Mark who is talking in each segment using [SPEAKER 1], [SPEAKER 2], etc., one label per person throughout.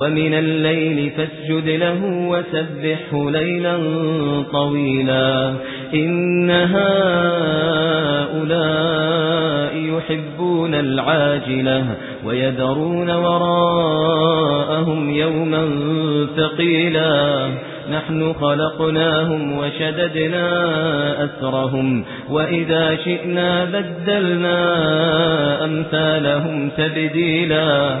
[SPEAKER 1] وَمِنَ اللَّيْلِ فَاسْجُدْ لَهُ وَسَبِّحْهُ لَيْلًا طَوِيلًا إِنَّ هَؤُلَاءِ يُحِبُّونَ الْعَاجِلَةَ وَيَذَرُونَ وَرَاءَهُمْ يَوْمًا ثَقِيلًا نَحْنُ خَلَقْنَاهُمْ وَشَدَدْنَا أَسْرَهُمْ وَإِذَا شِئْنَا بَدَّلْنَا أَمْثَالَهُمْ تَبْدِيلًا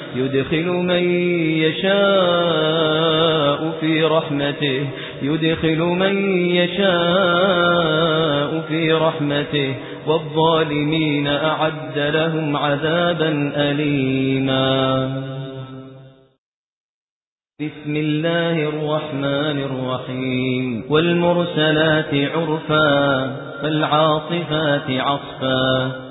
[SPEAKER 1] يُدْخِلُ مَن يَشَاءُ فِي رَحْمَتِهِ. يُدْخِلُ مَن يَشَاءُ فِي رَحْمَتِهِ. وَالظَّالِمِينَ أَعَدَّ لَهُمْ عَذَابًا أَلِيمًا. بسم الله الرحمن الرحيم. والمرسلات عرفا فالعاصفات عصفا.